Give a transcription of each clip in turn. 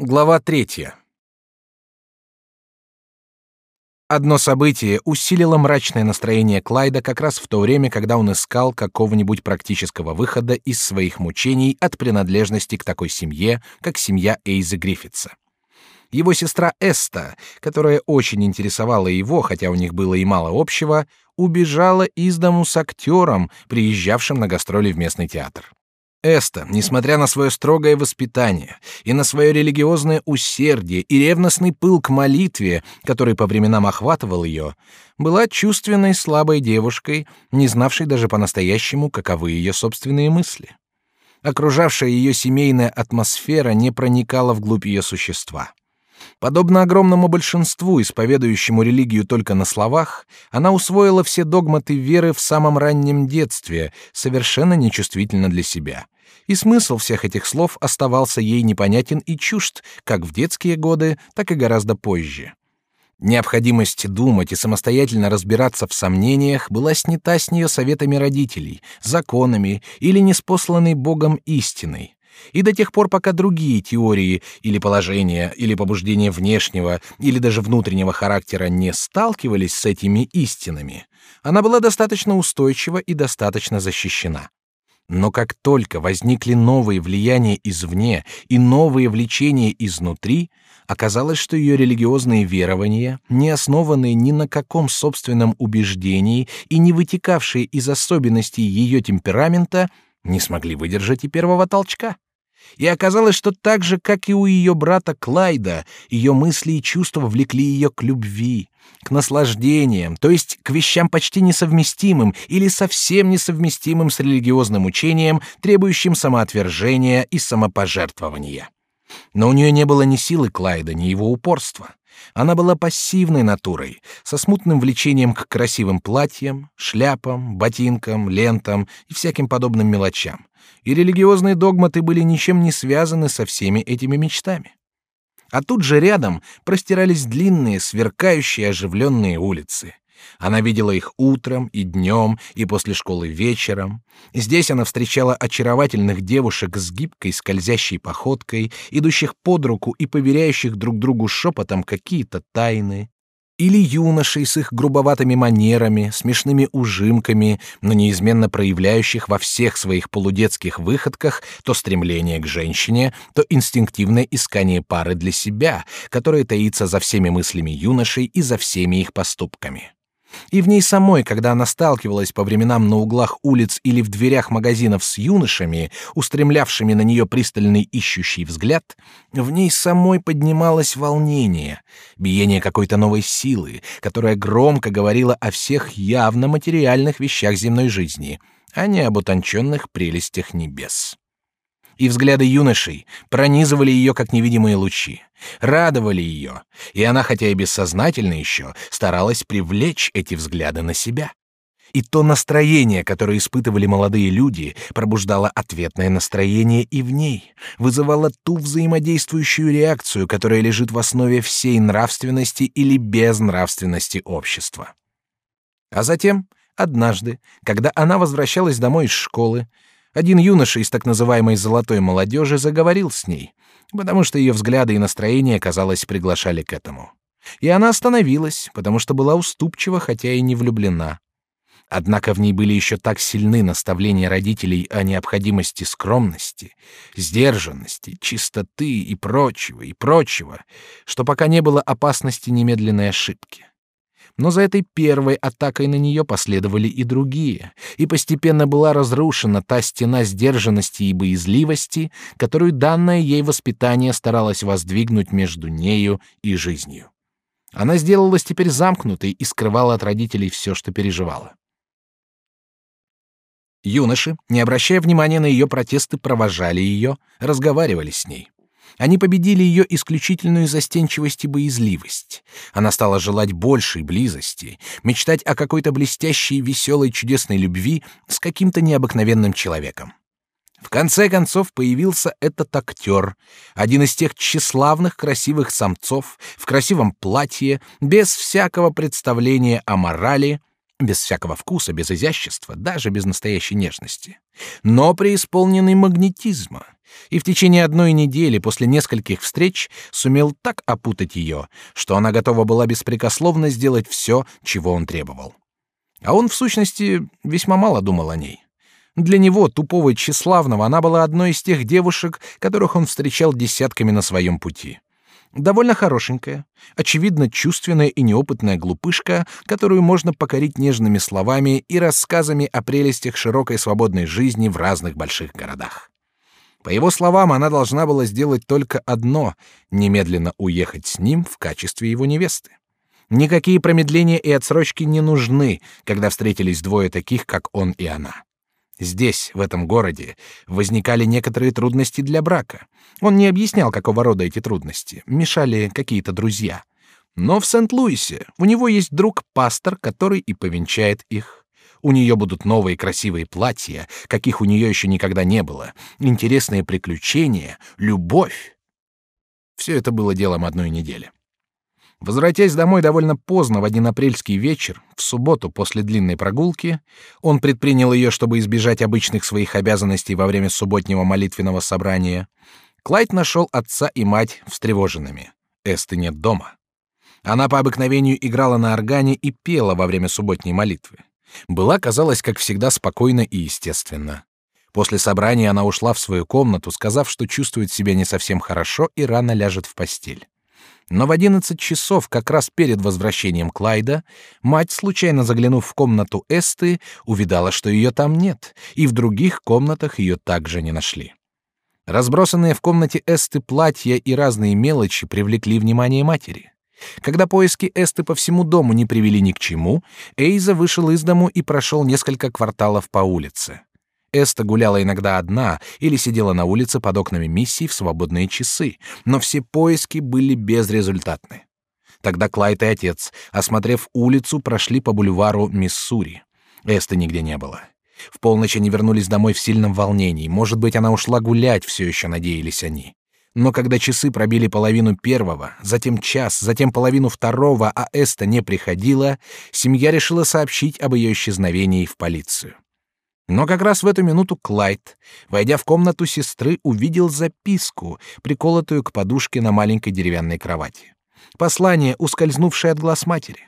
Глава третья. Одно событие усилило мрачное настроение Клайда как раз в то время, когда он искал какого-нибудь практического выхода из своих мучений от принадлежности к такой семье, как семья Эйза Гриффитса. Его сестра Эста, которая очень интересовала его, хотя у них было и мало общего, убежала из дому с актером, приезжавшим на гастроли в местный театр. Эста, несмотря на свое строгое воспитание и на свое религиозное усердие и ревностный пыл к молитве, который по временам охватывал ее, была чувственной слабой девушкой, не знавшей даже по-настоящему, каковы ее собственные мысли. Окружавшая ее семейная атмосфера не проникала вглубь ее существа. Подобно огромному большинству, исповедующему религию только на словах, она усвоила все догматы веры в самом раннем детстве, совершенно нечувствительно для себя. И смысл всех этих слов оставался ей непонятен и чужд, как в детские годы, так и гораздо позже. Необходимость думать и самостоятельно разбираться в сомнениях была снята с нее советами родителей, законами или неспосланной Богом истиной. И до тех пор, пока другие теории или положения, или побуждения внешнего, или даже внутреннего характера не сталкивались с этими истинами, она была достаточно устойчива и достаточно защищена. Но как только возникли новые влияния извне и новые влечения изнутри, оказалось, что ее религиозные верования, не основанные ни на каком собственном убеждении и не вытекавшие из особенностей ее темперамента, не смогли выдержать и первого толчка. И оказалось, что так же, как и у ее брата Клайда, ее мысли и чувства влекли ее к любви, к наслаждениям, то есть к вещам почти несовместимым или совсем несовместимым с религиозным учением, требующим самоотвержения и самопожертвования. Но у нее не было ни силы Клайда, ни его упорства. Она была пассивной натурой, со смутным влечением к красивым платьям, шляпам, ботинкам, лентам и всяким подобным мелочам и религиозные догматы были ничем не связаны со всеми этими мечтами. А тут же рядом простирались длинные, сверкающие, оживленные улицы. Она видела их утром и днем, и после школы вечером. Здесь она встречала очаровательных девушек с гибкой скользящей походкой, идущих под руку и поверяющих друг другу шепотом какие-то тайны или юношей с их грубоватыми манерами, смешными ужимками, но неизменно проявляющих во всех своих полудетских выходках то стремление к женщине, то инстинктивное искание пары для себя, которое таится за всеми мыслями юношей и за всеми их поступками. И в ней самой, когда она сталкивалась по временам на углах улиц или в дверях магазинов с юношами, устремлявшими на нее пристальный ищущий взгляд, в ней самой поднималось волнение, биение какой-то новой силы, которая громко говорила о всех явно материальных вещах земной жизни, а не об утонченных прелестях небес и взгляды юношей пронизывали ее как невидимые лучи, радовали ее, и она, хотя и бессознательно еще, старалась привлечь эти взгляды на себя. И то настроение, которое испытывали молодые люди, пробуждало ответное настроение и в ней, вызывало ту взаимодействующую реакцию, которая лежит в основе всей нравственности или безнравственности общества. А затем, однажды, когда она возвращалась домой из школы, один юноша из так называемой золотой молодежи заговорил с ней, потому что ее взгляды и настроение, казалось, приглашали к этому. И она остановилась, потому что была уступчива, хотя и не влюблена. Однако в ней были еще так сильны наставления родителей о необходимости скромности, сдержанности, чистоты и прочего, и прочего, что пока не было опасности немедленной ошибки. Но за этой первой атакой на нее последовали и другие, и постепенно была разрушена та стена сдержанности и боязливости, которую данное ей воспитание старалось воздвигнуть между нею и жизнью. Она сделалась теперь замкнутой и скрывала от родителей все, что переживала. Юноши, не обращая внимания на ее протесты, провожали ее, разговаривали с ней. Они победили ее исключительную застенчивость и боязливость. Она стала желать большей близости, мечтать о какой-то блестящей, веселой, чудесной любви с каким-то необыкновенным человеком. В конце концов появился этот актер, один из тех тщеславных красивых самцов в красивом платье, без всякого представления о морали, без всякого вкуса, без изящества, даже без настоящей нежности, но преисполненный магнетизма, и в течение одной недели после нескольких встреч сумел так опутать ее, что она готова была беспрекословно сделать все, чего он требовал. А он, в сущности, весьма мало думал о ней. Для него, тупого и тщеславного, она была одной из тех девушек, которых он встречал десятками на своем пути. Довольно хорошенькая, очевидно чувственная и неопытная глупышка, которую можно покорить нежными словами и рассказами о прелестях широкой свободной жизни в разных больших городах. По его словам, она должна была сделать только одно — немедленно уехать с ним в качестве его невесты. Никакие промедления и отсрочки не нужны, когда встретились двое таких, как он и она. Здесь, в этом городе, возникали некоторые трудности для брака. Он не объяснял, какого рода эти трудности. Мешали какие-то друзья. Но в Сент-Луисе у него есть друг-пастор, который и повенчает их. У нее будут новые красивые платья, каких у нее еще никогда не было, интересные приключения, любовь. Все это было делом одной недели. Возвратясь домой довольно поздно в один апрельский вечер, в субботу после длинной прогулки, он предпринял ее, чтобы избежать обычных своих обязанностей во время субботнего молитвенного собрания. Клайд нашел отца и мать встревоженными. Эсты нет дома. Она по обыкновению играла на органе и пела во время субботней молитвы. Была, казалось, как всегда, спокойна и естественна. После собрания она ушла в свою комнату, сказав, что чувствует себя не совсем хорошо и рано ляжет в постель. Но в одиннадцать часов, как раз перед возвращением Клайда, мать, случайно заглянув в комнату Эсты, увидала, что ее там нет, и в других комнатах ее также не нашли. Разбросанные в комнате Эсты платья и разные мелочи привлекли внимание матери. Когда поиски Эсты по всему дому не привели ни к чему, Эйза вышел из дому и прошел несколько кварталов по улице. Эста гуляла иногда одна или сидела на улице под окнами миссии в свободные часы, но все поиски были безрезультатны. Тогда Клайд и отец, осмотрев улицу, прошли по бульвару Миссури. Эсты нигде не было. В полночь они вернулись домой в сильном волнении. Может быть, она ушла гулять, все еще надеялись они. Но когда часы пробили половину первого, затем час, затем половину второго, а Эста не приходила, семья решила сообщить об ее исчезновении в полицию. Но как раз в эту минуту Клайд, войдя в комнату сестры, увидел записку, приколотую к подушке на маленькой деревянной кровати. Послание, ускользнувшее от глаз матери.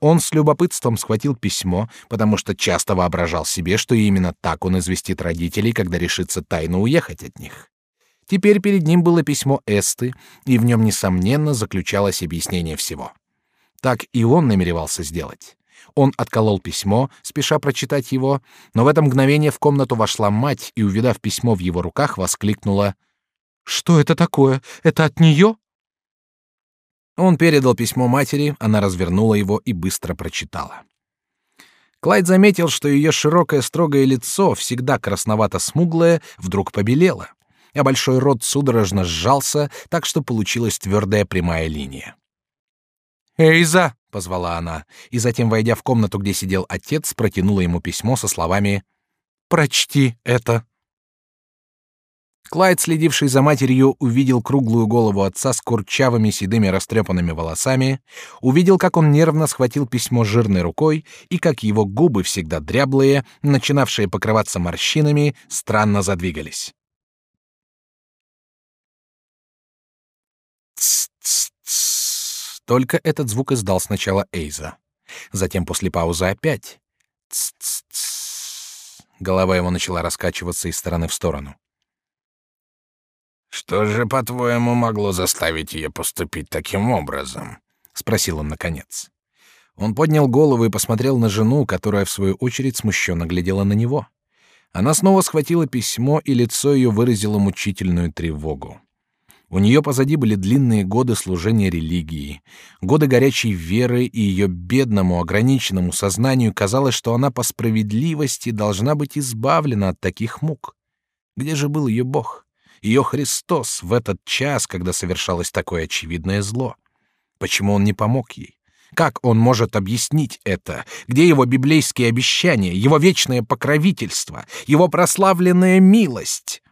Он с любопытством схватил письмо, потому что часто воображал себе, что именно так он известит родителей, когда решится тайно уехать от них. Теперь перед ним было письмо Эсты, и в нем несомненно заключалось объяснение всего. Так и он намеревался сделать. Он отколол письмо, спеша прочитать его, но в это мгновение в комнату вошла мать и, увидав письмо в его руках, воскликнула: "Что это такое? Это от нее?" Он передал письмо матери, она развернула его и быстро прочитала. Клайд заметил, что ее широкое строгое лицо, всегда красновато-смуглое, вдруг побелело, а большой рот судорожно сжался, так что получилась твердая прямая линия. «Эйза!» — позвала она, и затем, войдя в комнату, где сидел отец, протянула ему письмо со словами «Прочти это». Клайд, следивший за матерью, увидел круглую голову отца с курчавыми седыми растрепанными волосами, увидел, как он нервно схватил письмо жирной рукой и как его губы, всегда дряблые, начинавшие покрываться морщинами, странно задвигались. Только этот звук издал сначала Эйза. Затем после паузы опять. Ц-ц-ц. Голова его начала раскачиваться из стороны в сторону. «Что же, по-твоему, могло заставить ее поступить таким образом?» — спросил он наконец. Он поднял голову и посмотрел на жену, которая, в свою очередь, смущенно глядела на него. Она снова схватила письмо, и лицо ее выразило мучительную тревогу. У нее позади были длинные годы служения религии, годы горячей веры, и ее бедному, ограниченному сознанию казалось, что она по справедливости должна быть избавлена от таких мук. Где же был ее Бог, ее Христос в этот час, когда совершалось такое очевидное зло? Почему он не помог ей? Как он может объяснить это? Где его библейские обещания, его вечное покровительство, его прославленная милость?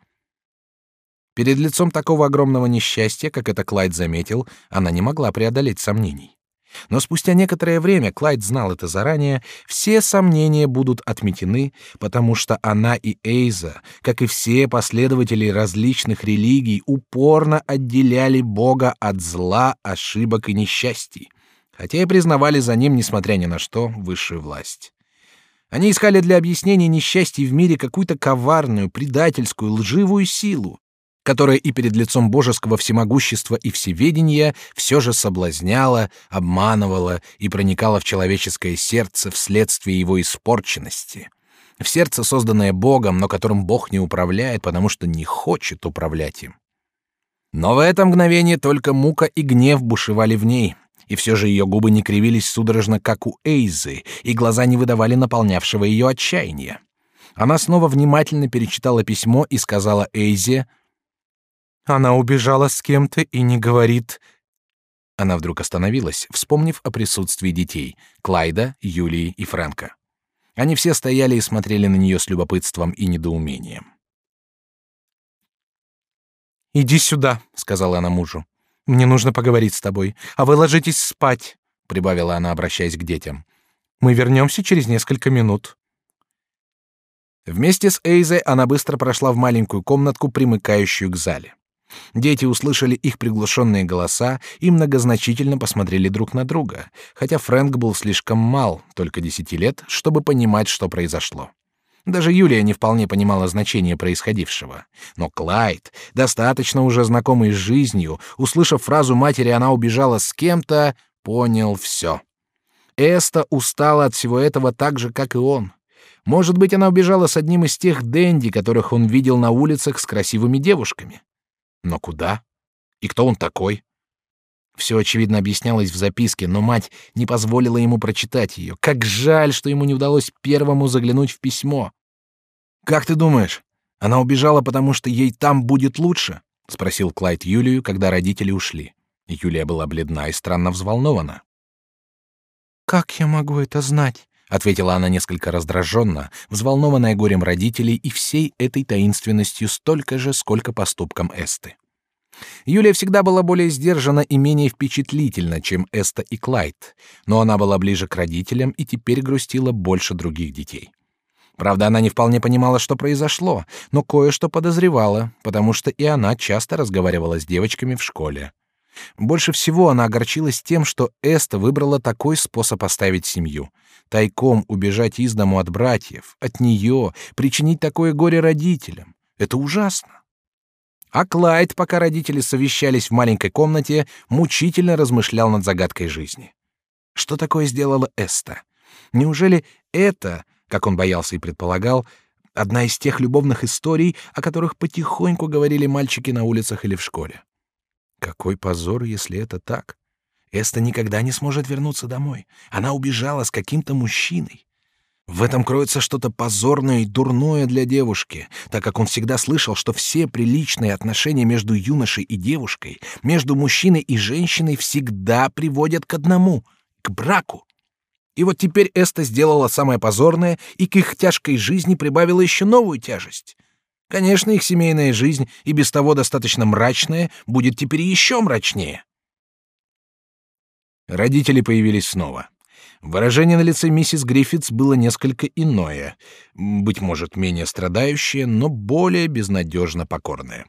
Перед лицом такого огромного несчастья, как это Клайд заметил, она не могла преодолеть сомнений. Но спустя некоторое время, Клайд знал это заранее, все сомнения будут отметены, потому что она и Эйза, как и все последователи различных религий, упорно отделяли Бога от зла, ошибок и несчастий, хотя и признавали за ним, несмотря ни на что, высшую власть. Они искали для объяснения несчастий в мире какую-то коварную, предательскую, лживую силу, которая и перед лицом божеского всемогущества и всеведения все же соблазняла, обманывала и проникала в человеческое сердце вследствие его испорченности, в сердце, созданное Богом, но которым Бог не управляет, потому что не хочет управлять им. Но в это мгновение только мука и гнев бушевали в ней, и все же ее губы не кривились судорожно, как у Эйзы, и глаза не выдавали наполнявшего ее отчаяния. Она снова внимательно перечитала письмо и сказала Эйзе — она убежала с кем-то и не говорит. Она вдруг остановилась, вспомнив о присутствии детей Клайда, Юлии и Фрэнка. Они все стояли и смотрели на нее с любопытством и недоумением. Иди сюда, сказала она мужу. Мне нужно поговорить с тобой, а вы ложитесь спать, прибавила она, обращаясь к детям. Мы вернемся через несколько минут. Вместе с Эйзой она быстро прошла в маленькую комнатку, примыкающую к зале. Дети услышали их приглушенные голоса и многозначительно посмотрели друг на друга, хотя Фрэнк был слишком мал, только десяти лет, чтобы понимать, что произошло. Даже Юлия не вполне понимала значение происходившего. Но Клайд, достаточно уже знакомый с жизнью, услышав фразу матери «она убежала с кем-то», понял все. Эста устала от всего этого так же, как и он. Может быть, она убежала с одним из тех денди, которых он видел на улицах с красивыми девушками. Но куда? И кто он такой? Все очевидно объяснялось в записке, но мать не позволила ему прочитать ее. Как жаль, что ему не удалось первому заглянуть в письмо. Как ты думаешь, она убежала, потому что ей там будет лучше? спросил Клайд Юлию, когда родители ушли. Юлия была бледна и странно взволнована. Как я могу это знать? Ответила она несколько раздраженно, взволнованная горем родителей и всей этой таинственностью столько же, сколько поступком Эсты. Юлия всегда была более сдержана и менее впечатлительна, чем Эста и Клайд, но она была ближе к родителям и теперь грустила больше других детей. Правда, она не вполне понимала, что произошло, но кое-что подозревала, потому что и она часто разговаривала с девочками в школе. Больше всего она огорчилась тем, что Эста выбрала такой способ оставить семью. Тайком убежать из дому от братьев, от нее, причинить такое горе родителям. Это ужасно. А Клайд, пока родители совещались в маленькой комнате, мучительно размышлял над загадкой жизни. Что такое сделала Эста? Неужели это, как он боялся и предполагал, одна из тех любовных историй, о которых потихоньку говорили мальчики на улицах или в школе? Какой позор, если это так. Эста никогда не сможет вернуться домой. Она убежала с каким-то мужчиной. В этом кроется что-то позорное и дурное для девушки, так как он всегда слышал, что все приличные отношения между юношей и девушкой, между мужчиной и женщиной всегда приводят к одному — к браку. И вот теперь Эста сделала самое позорное и к их тяжкой жизни прибавила еще новую тяжесть. Конечно, их семейная жизнь, и без того достаточно мрачная, будет теперь еще мрачнее. Родители появились снова. Выражение на лице миссис Гриффитс было несколько иное, быть может, менее страдающее, но более безнадежно покорное.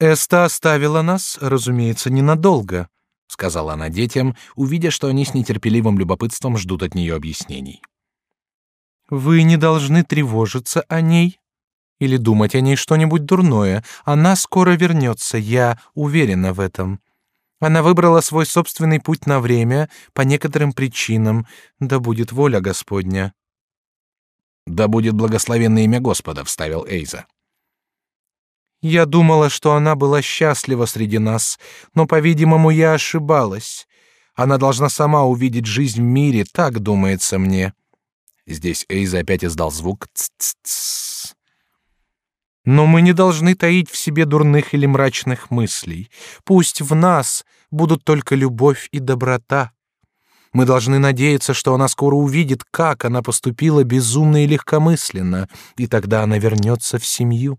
«Эста оставила нас, разумеется, ненадолго», — сказала она детям, увидя, что они с нетерпеливым любопытством ждут от нее объяснений. Вы не должны тревожиться о ней или думать о ней что-нибудь дурное. Она скоро вернется, я уверена в этом. Она выбрала свой собственный путь на время по некоторым причинам. Да будет воля Господня. Да будет благословенное имя Господа, вставил Эйза. Я думала, что она была счастлива среди нас, но, по-видимому, я ошибалась. Она должна сама увидеть жизнь в мире, так думается мне. Здесь Эйза опять издал звук «ц-ц-ц». Но мы не должны таить в себе дурных или мрачных мыслей. Пусть в нас будут только любовь и доброта. Мы должны надеяться, что она скоро увидит, как она поступила безумно и легкомысленно, и тогда она вернется в семью.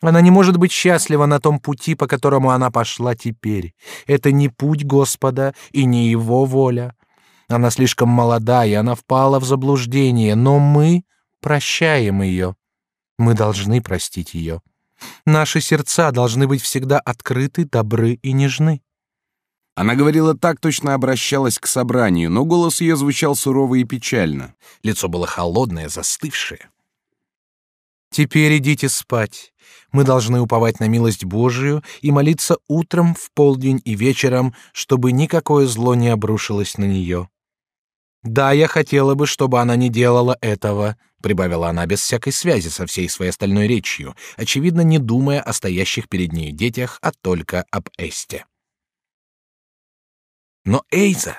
Она не может быть счастлива на том пути, по которому она пошла теперь. Это не путь Господа и не Его воля. Она слишком молода, и она впала в заблуждение, но мы прощаем ее. Мы должны простить ее. Наши сердца должны быть всегда открыты, добры и нежны. Она говорила так, точно обращалась к собранию, но голос ее звучал сурово и печально. Лицо было холодное, застывшее. Теперь идите спать. Мы должны уповать на милость Божию и молиться утром, в полдень и вечером, чтобы никакое зло не обрушилось на нее. Да, я хотела бы, чтобы она не делала этого, прибавила она без всякой связи со всей своей остальной речью, очевидно, не думая о стоящих перед ней детях, а только об Эсте. Но Эйза,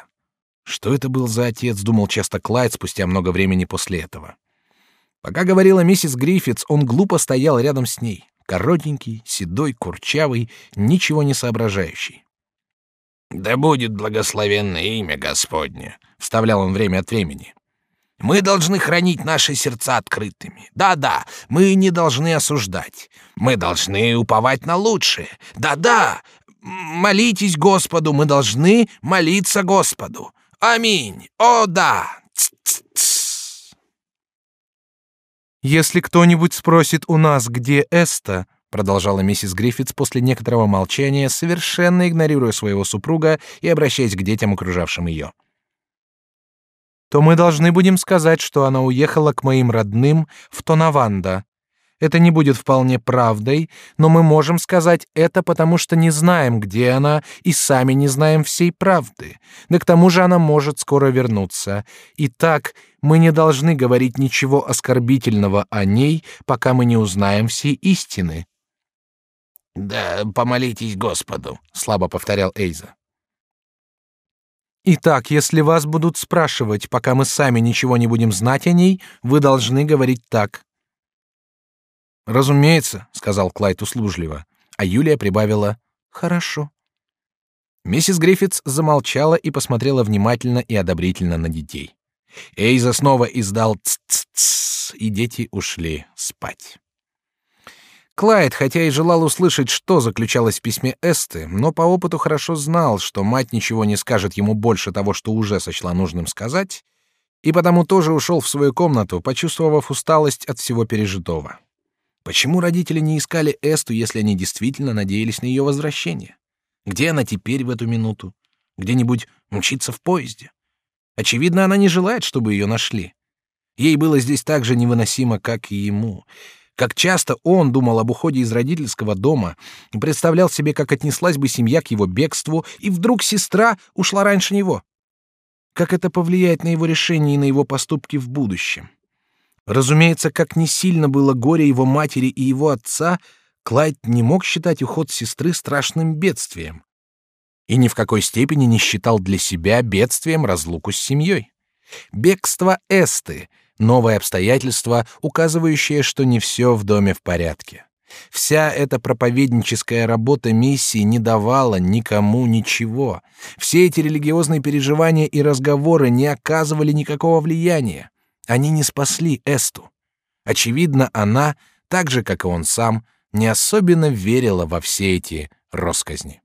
что это был за отец, думал часто Клайд спустя много времени после этого. Пока говорила миссис Гриффитс, он глупо стоял рядом с ней, коротенький, седой, курчавый, ничего не соображающий. Да будет благословенное имя Господне, вставлял он время от времени. Мы должны хранить наши сердца открытыми. Да-да, мы не должны осуждать. Мы должны уповать на лучшее. Да-да, молитесь Господу, мы должны молиться Господу. Аминь. О да. Ц -ц -ц. Если кто-нибудь спросит у нас, где Эста, продолжала миссис Гриффитс после некоторого молчания, совершенно игнорируя своего супруга и обращаясь к детям, окружавшим ее, то мы должны будем сказать, что она уехала к моим родным в Тонаванда. Это не будет вполне правдой, но мы можем сказать это, потому что не знаем, где она, и сами не знаем всей правды. Да к тому же она может скоро вернуться. Итак, мы не должны говорить ничего оскорбительного о ней, пока мы не узнаем всей истины. Да, помолитесь Господу, слабо повторял Эйза. Итак, если вас будут спрашивать, пока мы сами ничего не будем знать о ней, вы должны говорить так: Разумеется, сказал Клайд услужливо, а Юлия прибавила: хорошо. Миссис Гриффитс замолчала и посмотрела внимательно и одобрительно на детей. Эйза снова издал ц-ц-ц, и дети ушли спать. Клайд, хотя и желал услышать, что заключалось в письме Эсты, но по опыту хорошо знал, что мать ничего не скажет ему больше того, что уже сочла нужным сказать, и потому тоже ушел в свою комнату, почувствовав усталость от всего пережитого. Почему родители не искали Эсту, если они действительно надеялись на ее возвращение? Где она теперь в эту минуту? Где-нибудь мчится в поезде? Очевидно, она не желает, чтобы ее нашли. Ей было здесь так же невыносимо, как и ему. Как часто он думал об уходе из родительского дома и представлял себе, как отнеслась бы семья к его бегству, и вдруг сестра ушла раньше него. Как это повлияет на его решение и на его поступки в будущем? Разумеется, как не сильно было горе его матери и его отца, Клайд не мог считать уход сестры страшным бедствием. И ни в какой степени не считал для себя бедствием разлуку с семьей. Бегство Эсты — новое обстоятельство, указывающее, что не все в доме в порядке. Вся эта проповедническая работа миссии не давала никому ничего. Все эти религиозные переживания и разговоры не оказывали никакого влияния. Они не спасли Эсту. Очевидно, она, так же как и он сам, не особенно верила во все эти россказни.